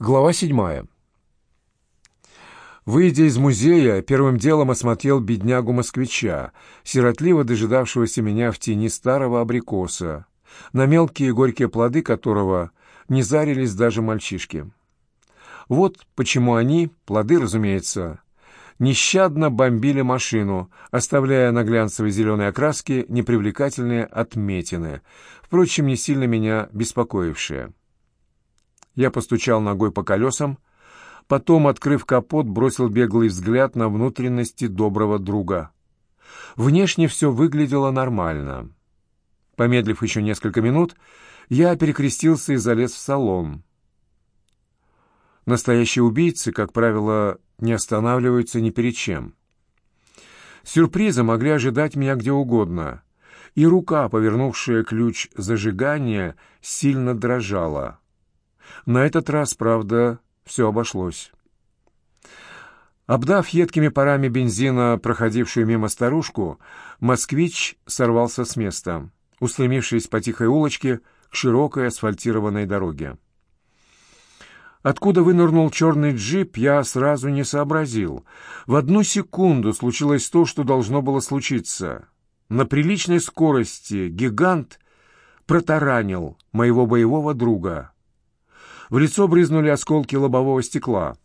Глава седьмая. Выйдя из музея, первым делом осмотрел беднягу-москвича, сиротливо дожидавшегося меня в тени старого абрикоса, на мелкие горькие плоды которого не зарились даже мальчишки. Вот почему они, плоды, разумеется, нещадно бомбили машину, оставляя на глянцевой зеленой окраске непривлекательные отметины, впрочем, не сильно меня беспокоившие. Я постучал ногой по колесам, потом, открыв капот, бросил беглый взгляд на внутренности доброго друга. Внешне все выглядело нормально. Помедлив еще несколько минут, я перекрестился и залез в салон. Настоящие убийцы, как правило, не останавливаются ни перед чем. Сюрпризы могли ожидать меня где угодно, и рука, повернувшая ключ зажигания, сильно дрожала. На этот раз, правда, все обошлось. Обдав едкими парами бензина проходившую мимо старушку, москвич сорвался с места, устремившись по тихой улочке к широкой асфальтированной дороге. Откуда вынырнул черный джип, я сразу не сообразил. В одну секунду случилось то, что должно было случиться. На приличной скорости гигант протаранил моего боевого друга. В лицо брызнули осколки лобового стекла.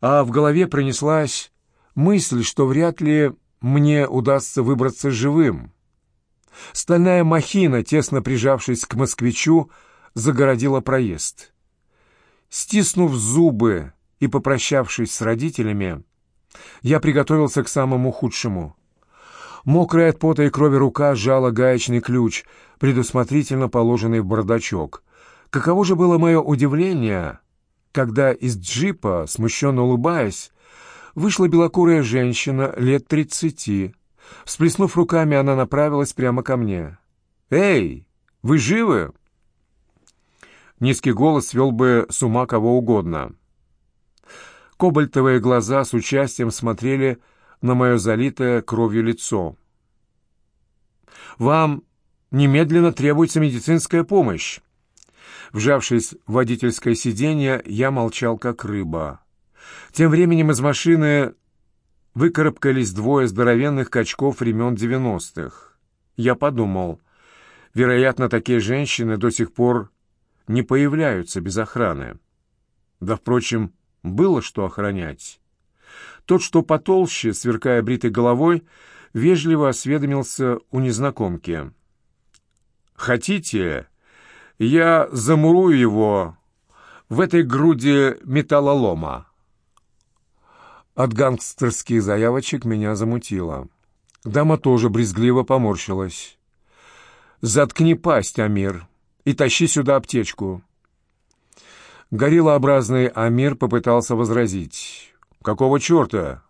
А в голове пронеслась мысль, что вряд ли мне удастся выбраться живым. Стальная махина, тесно прижавшись к москвичу, загородила проезд. Стиснув зубы и попрощавшись с родителями, я приготовился к самому худшему. Мокрая от пота и крови рука сжала гаечный ключ, предусмотрительно положенный в бардачок. Каково же было мое удивление, когда из джипа, смущенно улыбаясь, вышла белокурая женщина лет тридцати. Всплеснув руками, она направилась прямо ко мне. «Эй, вы живы?» Низкий голос свел бы с ума кого угодно. Кобальтовые глаза с участием смотрели на мое залитое кровью лицо. «Вам немедленно требуется медицинская помощь!» Вжавшись в водительское сиденье, я молчал, как рыба. Тем временем из машины выкарабкались двое здоровенных качков времен девяностых. Я подумал, вероятно, такие женщины до сих пор не появляются без охраны. Да, впрочем, было что охранять. Тот, что потолще, сверкая бритой головой, вежливо осведомился у незнакомки. «Хотите, я замурую его в этой груди металлолома?» От гангстерских заявочек меня замутило. Дама тоже брезгливо поморщилась. «Заткни пасть, Амир!» и тащи сюда аптечку». Гориллообразный Амир попытался возразить. «Какого черта?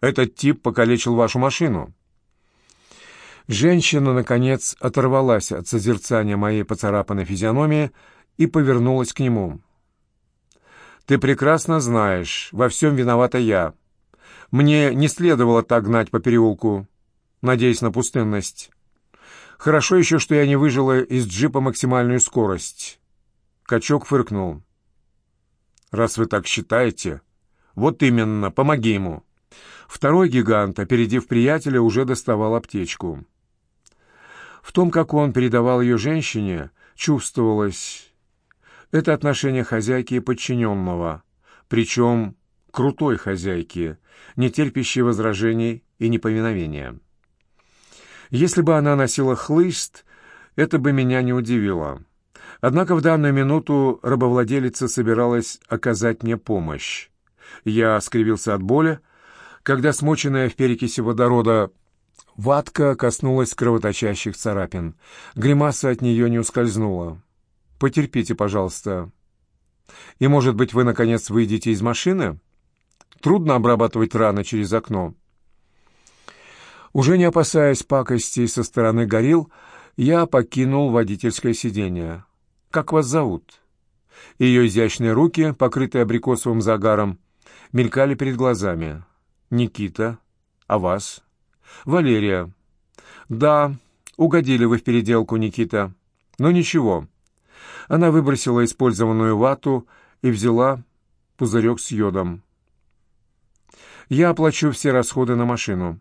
Этот тип покалечил вашу машину». Женщина, наконец, оторвалась от созерцания моей поцарапанной физиономии и повернулась к нему. «Ты прекрасно знаешь, во всем виновата я. Мне не следовало так гнать по переулку, надеясь на пустынность. Хорошо еще, что я не выжила из джипа максимальную скорость. Качок фыркнул. «Раз вы так считаете, вот именно, помоги ему». Второй гигант, опередив приятеля, уже доставал аптечку. В том, как он передавал ее женщине, чувствовалось это отношение хозяйки и подчиненного, причем крутой хозяйки, не терпящей возражений и неповиновения. Если бы она носила хлыст, это бы меня не удивило. Однако в данную минуту рабовладелица собиралась оказать мне помощь. Я скривился от боли, когда смоченная в перекиси водорода ватка коснулась кровоточащих царапин. Гримаса от нее не ускользнула. «Потерпите, пожалуйста. И, может быть, вы, наконец, выйдете из машины? Трудно обрабатывать раны через окно». Уже не опасаясь пакостей со стороны горил, я покинул водительское сиденье. «Как вас зовут?» Ее изящные руки, покрытые абрикосовым загаром, мелькали перед глазами. «Никита. А вас?» «Валерия». «Да, угодили вы в переделку, Никита. Но ничего». Она выбросила использованную вату и взяла пузырек с йодом. «Я оплачу все расходы на машину».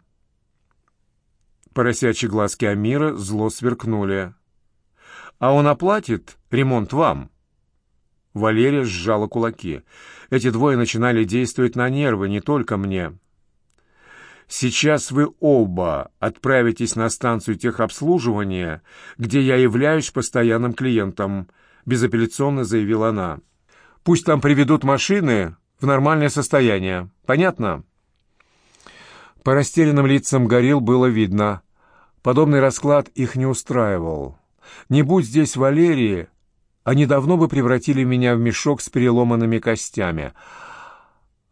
Поросячьи глазки Амира зло сверкнули. «А он оплатит ремонт вам?» Валерия сжала кулаки. Эти двое начинали действовать на нервы, не только мне. «Сейчас вы оба отправитесь на станцию техобслуживания, где я являюсь постоянным клиентом», — безапелляционно заявила она. «Пусть там приведут машины в нормальное состояние. Понятно?» По растерянным лицам горил было видно. Подобный расклад их не устраивал. Не будь здесь Валерии, они давно бы превратили меня в мешок с переломанными костями.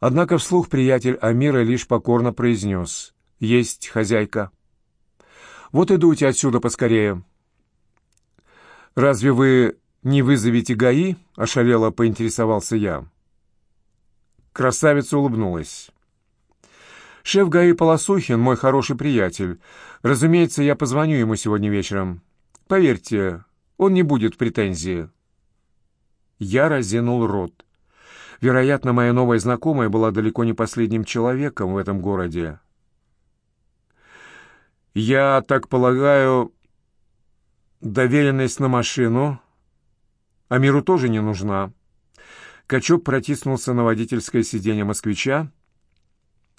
Однако вслух приятель Амира лишь покорно произнес «Есть хозяйка». «Вот и дуйте отсюда поскорее». «Разве вы не вызовете ГАИ?» — ошалело поинтересовался я. Красавица улыбнулась. «Шеф ГАИ Полосухин, мой хороший приятель. Разумеется, я позвоню ему сегодня вечером. Поверьте, он не будет в претензии». Я разинул рот. Вероятно, моя новая знакомая была далеко не последним человеком в этом городе. «Я так полагаю, доверенность на машину Амиру тоже не нужна». Качок протиснулся на водительское сиденье москвича,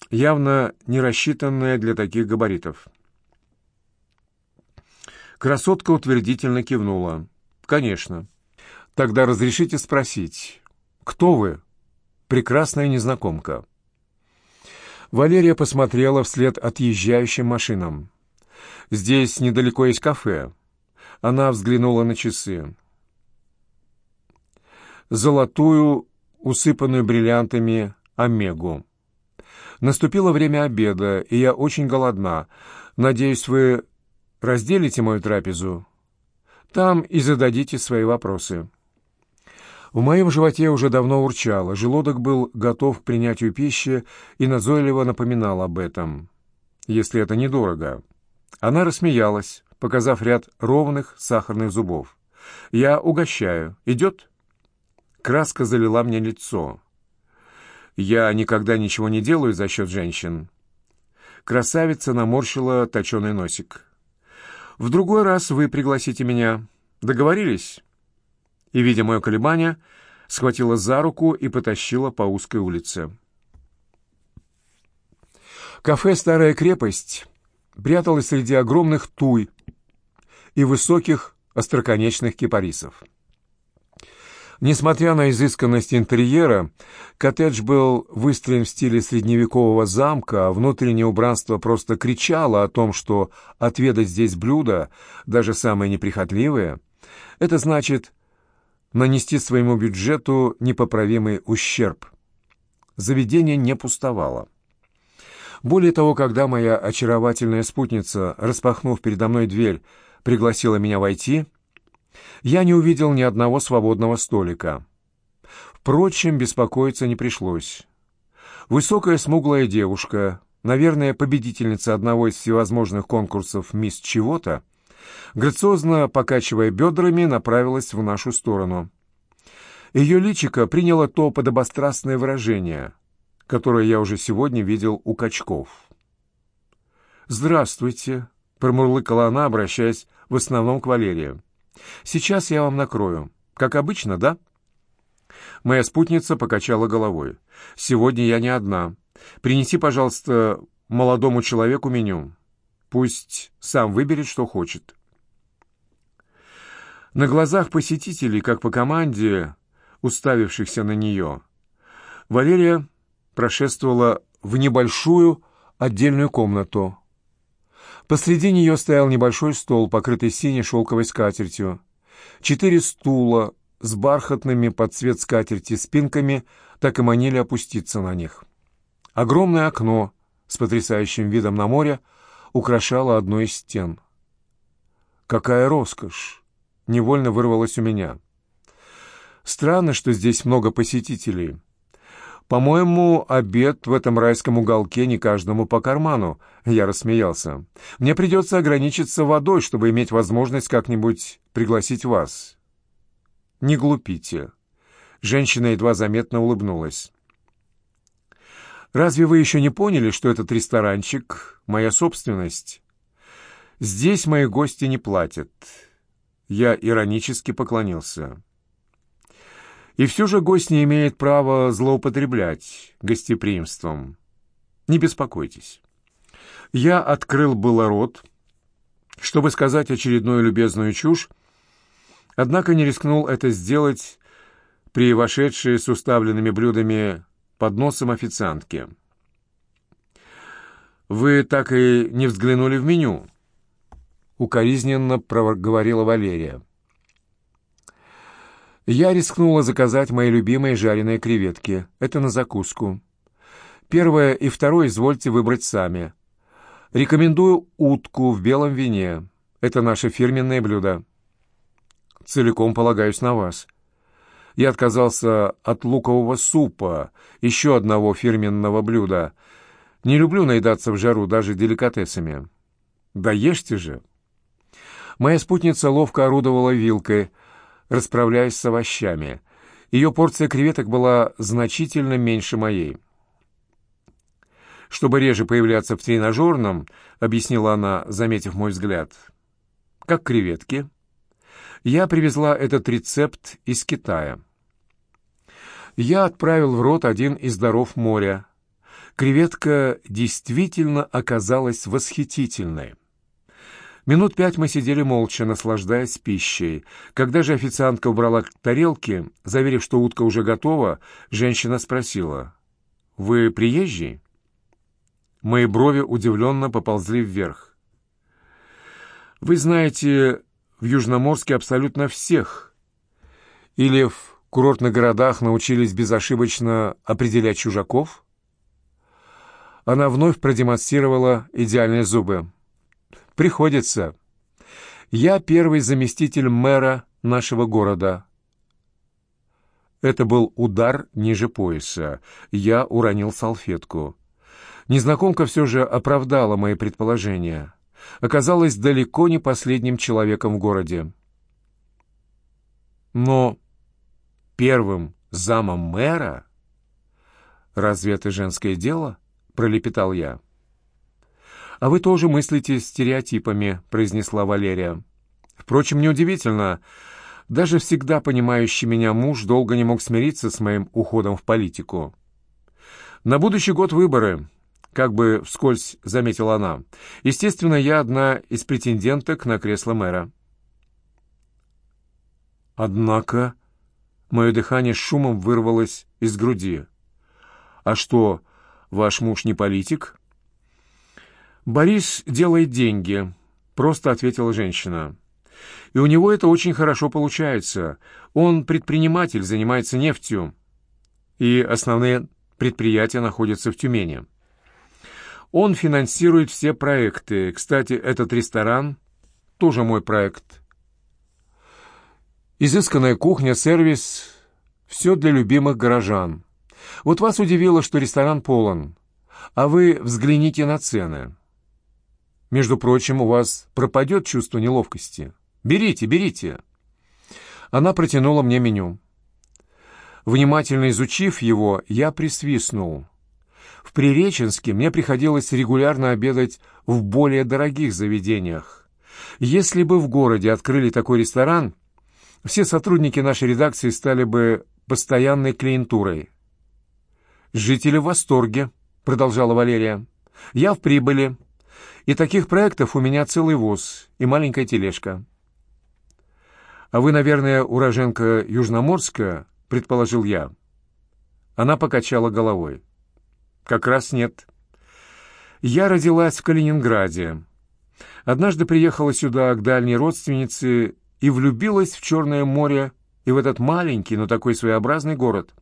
явно не рассчитанное для таких габаритов. Красотка утвердительно кивнула. «Конечно». Тогда разрешите спросить, кто вы, прекрасная незнакомка?» Валерия посмотрела вслед отъезжающим машинам. «Здесь недалеко есть кафе». Она взглянула на часы. Золотую, усыпанную бриллиантами, омегу. Наступило время обеда, и я очень голодна. Надеюсь, вы разделите мою трапезу? Там и зададите свои вопросы». В моем животе уже давно урчало, желудок был готов к принятию пищи и назойливо напоминал об этом. Если это недорого. Она рассмеялась, показав ряд ровных сахарных зубов. «Я угощаю. Идет?» Краска залила мне лицо. «Я никогда ничего не делаю за счет женщин». Красавица наморщила точеный носик. «В другой раз вы пригласите меня. Договорились?» И, видя мое колебание, схватила за руку и потащила по узкой улице. Кафе «Старая крепость» пряталось среди огромных туй и высоких остроконечных кипарисов. Несмотря на изысканность интерьера, коттедж был выстроен в стиле средневекового замка, а внутреннее убранство просто кричало о том, что отведать здесь блюда, даже самые неприхотливые, это значит нанести своему бюджету непоправимый ущерб. Заведение не пустовало. Более того, когда моя очаровательная спутница, распахнув передо мной дверь, пригласила меня войти, я не увидел ни одного свободного столика. Впрочем, беспокоиться не пришлось. Высокая смуглая девушка, наверное, победительница одного из всевозможных конкурсов «Мисс чего-то», грациозно покачивая бедрами, направилась в нашу сторону. Ее личико приняло то подобострастное выражение, которое я уже сегодня видел у качков. «Здравствуйте», — промурлыкала она, обращаясь в основном к Валерии. «Сейчас я вам накрою. Как обычно, да?» Моя спутница покачала головой. «Сегодня я не одна. Принеси, пожалуйста, молодому человеку меню. Пусть сам выберет, что хочет». На глазах посетителей, как по команде, уставившихся на нее, Валерия прошествовала в небольшую отдельную комнату. Посреди нее стоял небольшой стол, покрытый синей шелковой скатертью. Четыре стула с бархатными под цвет скатерти спинками так и манили опуститься на них. Огромное окно с потрясающим видом на море украшало одну из стен. «Какая роскошь!» — невольно вырвалось у меня. «Странно, что здесь много посетителей. По-моему, обед в этом райском уголке не каждому по карману», — я рассмеялся. «Мне придется ограничиться водой, чтобы иметь возможность как-нибудь пригласить вас». «Не глупите. Женщина едва заметно улыбнулась. «Разве вы еще не поняли, что этот ресторанчик — моя собственность? Здесь мои гости не платят». Я иронически поклонился. «И все же гость не имеет права злоупотреблять гостеприимством. Не беспокойтесь». Я открыл было рот, чтобы сказать очередную любезную чушь, однако не рискнул это сделать при вошедшей с уставленными блюдами под носом официантки. «Вы так и не взглянули в меню?» — укоризненно проговорила Валерия. Я рискнула заказать мои любимые жареные креветки. Это на закуску. Первое и второе извольте выбрать сами. Рекомендую утку в белом вине. Это наше фирменное блюдо. Целиком полагаюсь на вас. Я отказался от лукового супа, еще одного фирменного блюда. Не люблю наедаться в жару даже деликатесами. Да ешьте же. Моя спутница ловко орудовала вилкой, расправляясь с овощами. Ее порция креветок была значительно меньше моей. Чтобы реже появляться в тренажерном, объяснила она, заметив мой взгляд. Как креветки. Я привезла этот рецепт из Китая. Я отправил в рот один из даров моря. Креветка действительно оказалась восхитительной. Минут пять мы сидели молча, наслаждаясь пищей. Когда же официантка убрала тарелки, заверив, что утка уже готова, женщина спросила, «Вы приезжий?» Мои брови удивленно поползли вверх. «Вы знаете в Южноморске абсолютно всех. Или в курортных городах научились безошибочно определять чужаков?» Она вновь продемонстрировала идеальные зубы. «Приходится. Я первый заместитель мэра нашего города». Это был удар ниже пояса. Я уронил салфетку. Незнакомка все же оправдала мои предположения. Оказалась далеко не последним человеком в городе. Но первым замом мэра? Разве это женское дело? Пролепетал я. «А вы тоже мыслите стереотипами», — произнесла Валерия. «Впрочем, неудивительно. Даже всегда понимающий меня муж долго не мог смириться с моим уходом в политику. На будущий год выборы как бы вскользь заметила она. «Естественно, я одна из претенденток на кресло мэра». Однако мое дыхание шумом вырвалось из груди. «А что, ваш муж не политик?» «Борис делает деньги», — просто ответила женщина. «И у него это очень хорошо получается. Он предприниматель, занимается нефтью, и основные предприятия находятся в Тюмени». Он финансирует все проекты. Кстати, этот ресторан тоже мой проект. Изысканная кухня, сервис — все для любимых горожан. Вот вас удивило, что ресторан полон, а вы взгляните на цены. Между прочим, у вас пропадет чувство неловкости. Берите, берите. Она протянула мне меню. Внимательно изучив его, я присвистнул — в Приреченске мне приходилось регулярно обедать в более дорогих заведениях. Если бы в городе открыли такой ресторан, все сотрудники нашей редакции стали бы постоянной клиентурой. «Жители в восторге», — продолжала Валерия. «Я в прибыли. И таких проектов у меня целый воз и маленькая тележка». «А вы, наверное, уроженка Южноморска?» — предположил я. Она покачала головой. Как раз нет. Я родилась в Калининграде. Однажды приехала сюда к дальней родственнице и влюбилась в Черное море и в этот маленький, но такой своеобразный город.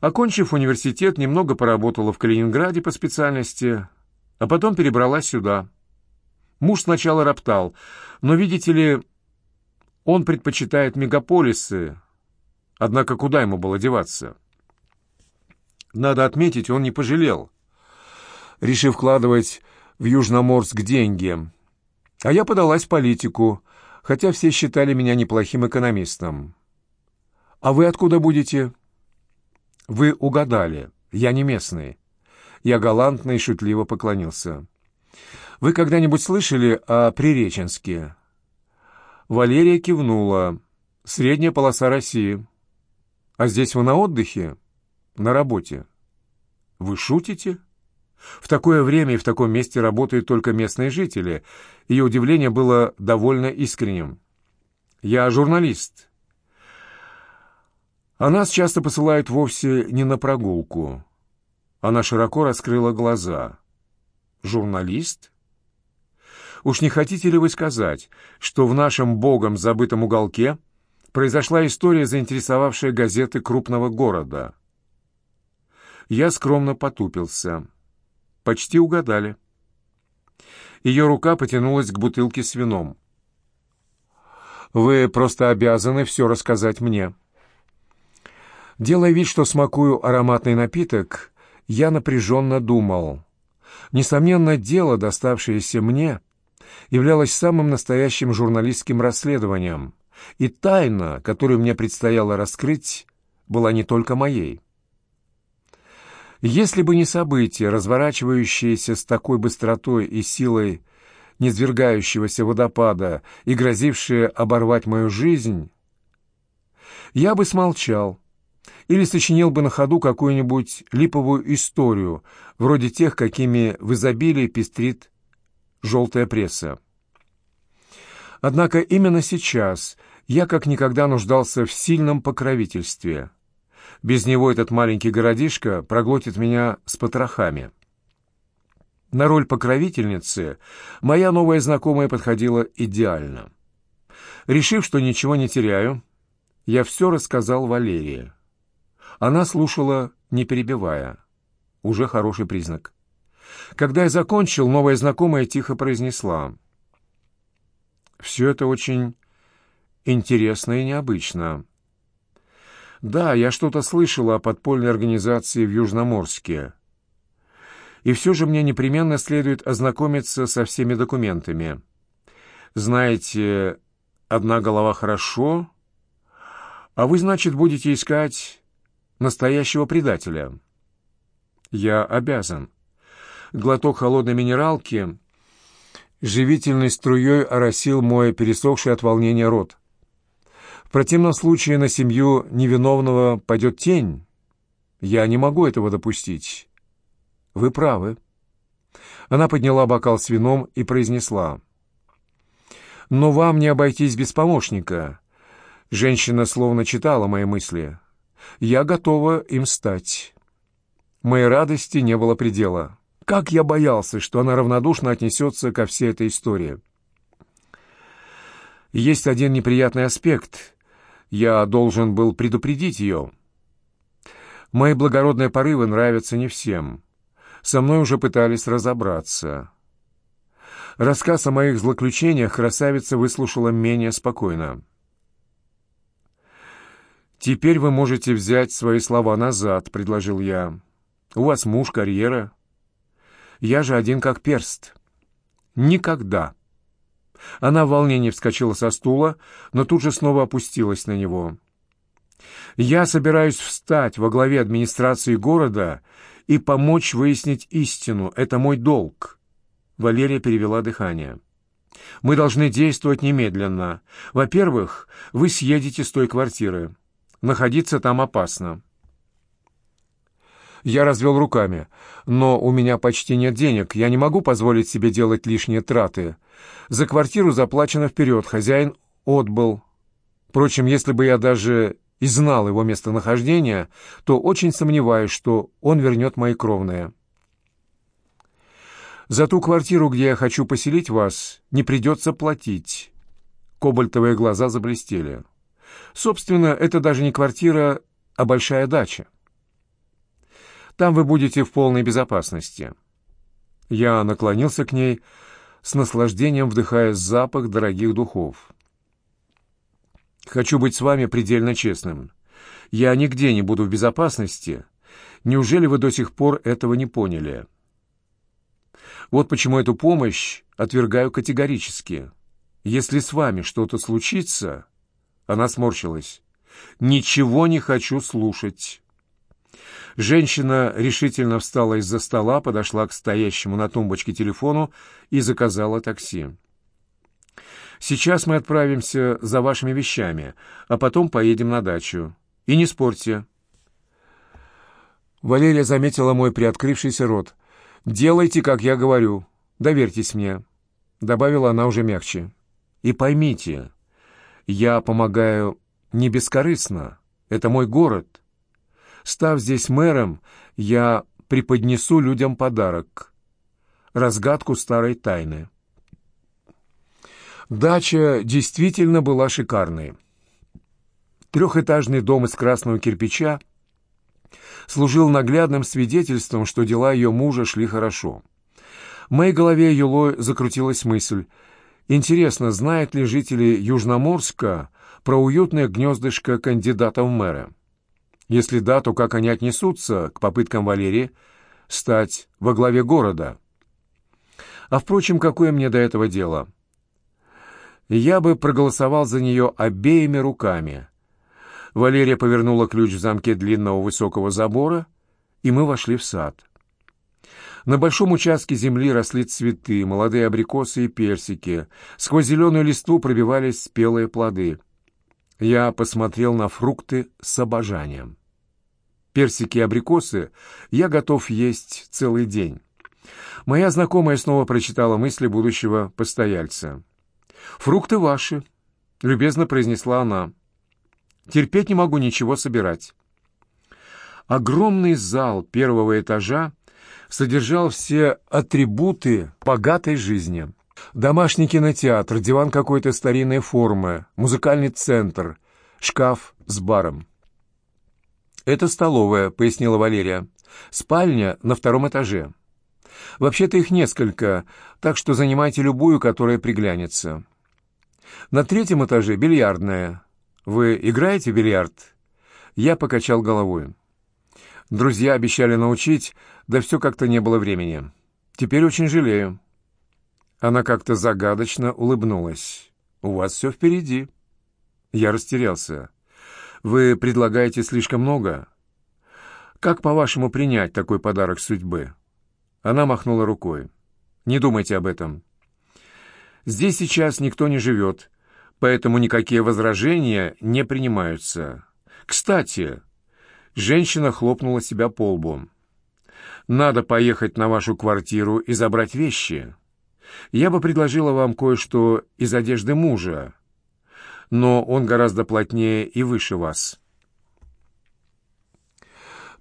Окончив университет, немного поработала в Калининграде по специальности, а потом перебралась сюда. Муж сначала роптал, но, видите ли, он предпочитает мегаполисы, однако куда ему было деваться? Надо отметить, он не пожалел, решив вкладывать в Южноморск деньги. А я подалась в политику, хотя все считали меня неплохим экономистом. «А вы откуда будете?» «Вы угадали. Я не местный». Я галантно и шутливо поклонился. «Вы когда-нибудь слышали о Приреченске?» Валерия кивнула. «Средняя полоса России». «А здесь вы на отдыхе?» «На работе». «Вы шутите?» В такое время и в таком месте работают только местные жители. Ее удивление было довольно искренним. «Я журналист». А нас часто посылают вовсе не на прогулку. Она широко раскрыла глаза. «Журналист?» Уж не хотите ли вы сказать, что в нашем богом забытом уголке произошла история, заинтересовавшая газеты крупного города? Я скромно потупился. Почти угадали. Ее рука потянулась к бутылке с вином. «Вы просто обязаны все рассказать мне». Делая вид, что смакую ароматный напиток, я напряженно думал. Несомненно, дело, доставшееся мне, являлось самым настоящим журналистским расследованием, и тайна, которую мне предстояло раскрыть, была не только моей. Если бы не события, разворачивающиеся с такой быстротой и силой низвергающегося водопада и грозившие оборвать мою жизнь, я бы смолчал или сочинил бы на ходу какую-нибудь липовую историю, вроде тех, какими в изобилии пестрит желтая пресса. Однако именно сейчас я как никогда нуждался в сильном покровительстве — без него этот маленький городишко проглотит меня с потрохами. На роль покровительницы моя новая знакомая подходила идеально. Решив, что ничего не теряю, я все рассказал Валерии. Она слушала, не перебивая. Уже хороший признак. Когда я закончил, новая знакомая тихо произнесла. «Все это очень интересно и необычно. Да, я что-то слышала о подпольной организации в Южноморске. И все же мне непременно следует ознакомиться со всеми документами. Знаете, одна голова хорошо, а вы, значит, будете искать настоящего предателя. Я обязан. Глоток холодной минералки живительной струей оросил мой пересохший от волнения рот противном случае на семью невиновного пойдет тень. Я не могу этого допустить. Вы правы. Она подняла бокал с вином и произнесла. Но вам не обойтись без помощника. Женщина словно читала мои мысли. Я готова им стать. Моей радости не было предела. Как я боялся, что она равнодушно отнесется ко всей этой истории. Есть один неприятный аспект — я должен был предупредить ее. Мои благородные порывы нравятся не всем. Со мной уже пытались разобраться. Рассказ о моих злоключениях красавица выслушала менее спокойно. «Теперь вы можете взять свои слова назад», — предложил я. «У вас муж, карьера. Я же один как перст. Никогда она в волнении вскочила со стула, но тут же снова опустилась на него. «Я собираюсь встать во главе администрации города и помочь выяснить истину. Это мой долг». Валерия перевела дыхание. «Мы должны действовать немедленно. Во-первых, вы съедете с той квартиры. Находиться там опасно». Я развел руками. «Но у меня почти нет денег. Я не могу позволить себе делать лишние траты. За квартиру заплачено вперед, хозяин отбыл. Впрочем, если бы я даже и знал его местонахождение, то очень сомневаюсь, что он вернет мои кровные. За ту квартиру, где я хочу поселить вас, не придется платить». Кобальтовые глаза заблестели. «Собственно, это даже не квартира, а большая дача. Там вы будете в полной безопасности». Я наклонился к ней, с наслаждением вдыхая запах дорогих духов. «Хочу быть с вами предельно честным. Я нигде не буду в безопасности. Неужели вы до сих пор этого не поняли?» Вот почему эту помощь отвергаю категорически. Если с вами что-то случится...» Она сморщилась. Ничего не хочу слушать». Женщина решительно встала из-за стола, подошла к стоящему на тумбочке телефону и заказала такси. «Сейчас мы отправимся за вашими вещами, а потом поедем на дачу. И не спорьте». Валерия заметила мой приоткрывшийся рот. «Делайте, как я говорю. Доверьтесь мне», — добавила она уже мягче. «И поймите, я помогаю не бескорыстно. Это мой город. Став здесь мэром, я преподнесу людям подарок. Разгадку старой тайны. Дача действительно была шикарной. Трехэтажный дом из красного кирпича служил наглядным свидетельством, что дела ее мужа шли хорошо. В моей голове юлой закрутилась мысль. Интересно, знают ли жители Южноморска про уютное гнездышко кандидата в мэра? Если да, то как они отнесутся к попыткам Валерии стать во главе города? А, впрочем, какое мне до этого дело? Я бы проголосовал за нее обеими руками. Валерия повернула ключ в замке длинного высокого забора, и мы вошли в сад. На большом участке земли росли цветы, молодые абрикосы и персики. Сквозь зеленую листву пробивались спелые плоды — я посмотрел на фрукты с обожанием. Персики и абрикосы я готов есть целый день. Моя знакомая снова прочитала мысли будущего постояльца. «Фрукты ваши», — любезно произнесла она. «Терпеть не могу ничего собирать». Огромный зал первого этажа содержал все атрибуты богатой жизни — Домашний кинотеатр, диван какой-то старинной формы, музыкальный центр, шкаф с баром. «Это столовая», — пояснила Валерия. «Спальня на втором этаже. Вообще-то их несколько, так что занимайте любую, которая приглянется. На третьем этаже бильярдная. Вы играете в бильярд?» Я покачал головой. Друзья обещали научить, да все как-то не было времени. Теперь очень жалею. Она как-то загадочно улыбнулась. «У вас все впереди». Я растерялся. «Вы предлагаете слишком много?» «Как, по-вашему, принять такой подарок судьбы?» Она махнула рукой. «Не думайте об этом. Здесь сейчас никто не живет, поэтому никакие возражения не принимаются. Кстати...» Женщина хлопнула себя по лбу. «Надо поехать на вашу квартиру и забрать вещи я бы предложила вам кое-что из одежды мужа, но он гораздо плотнее и выше вас».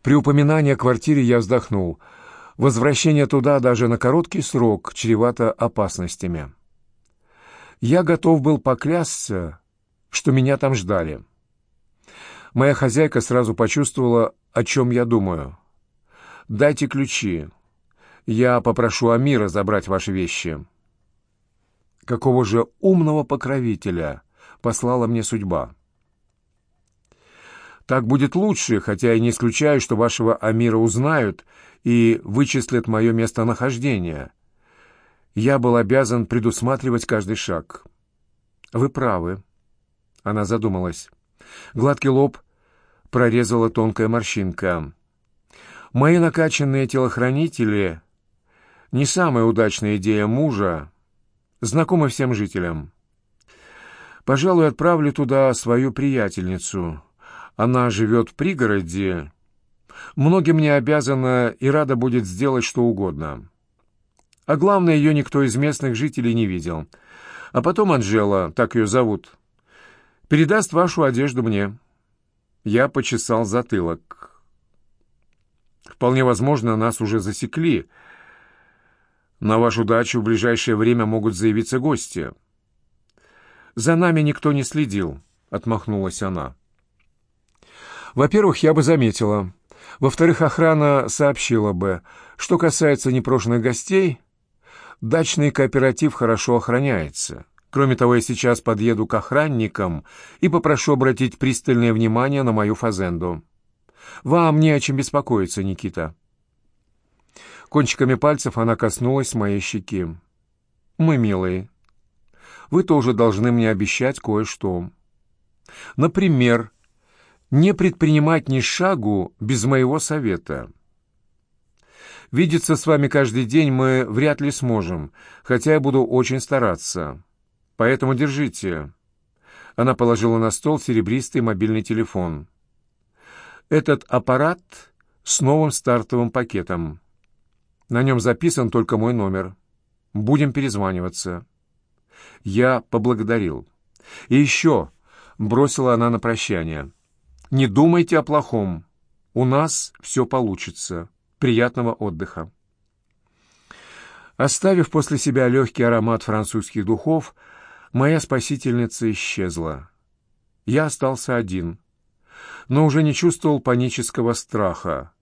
При упоминании о квартире я вздохнул. Возвращение туда даже на короткий срок чревато опасностями. Я готов был поклясться, что меня там ждали. Моя хозяйка сразу почувствовала, о чем я думаю. «Дайте ключи. Я попрошу Амира забрать ваши вещи». Какого же умного покровителя послала мне судьба? Так будет лучше, хотя я не исключаю, что вашего Амира узнают и вычислят мое местонахождение. Я был обязан предусматривать каждый шаг. Вы правы. Она задумалась. Гладкий лоб прорезала тонкая морщинка. Мои накачанные телохранители — не самая удачная идея мужа, знакома всем жителям. Пожалуй, отправлю туда свою приятельницу. Она живет в пригороде. Многим мне обязана и рада будет сделать что угодно. А главное, ее никто из местных жителей не видел. А потом Анжела, так ее зовут, передаст вашу одежду мне. Я почесал затылок. Вполне возможно, нас уже засекли — на вашу дачу в ближайшее время могут заявиться гости. За нами никто не следил, отмахнулась она. Во-первых, я бы заметила. Во-вторых, охрана сообщила бы. Что касается непрошенных гостей, дачный кооператив хорошо охраняется. Кроме того, я сейчас подъеду к охранникам и попрошу обратить пристальное внимание на мою фазенду. Вам не о чем беспокоиться, Никита. Кончиками пальцев она коснулась моей щеки. «Мы милые. Вы тоже должны мне обещать кое-что. Например, не предпринимать ни шагу без моего совета. Видеться с вами каждый день мы вряд ли сможем, хотя я буду очень стараться. Поэтому держите». Она положила на стол серебристый мобильный телефон. «Этот аппарат с новым стартовым пакетом. На нем записан только мой номер. Будем перезваниваться». Я поблагодарил. «И еще», — бросила она на прощание, — «не думайте о плохом. У нас все получится. Приятного отдыха». Оставив после себя легкий аромат французских духов, моя спасительница исчезла. Я остался один, но уже не чувствовал панического страха.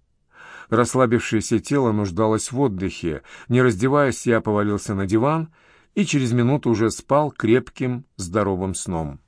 Расслабившееся тело нуждалось в отдыхе. Не раздеваясь, я повалился на диван и через минуту уже спал крепким, здоровым сном.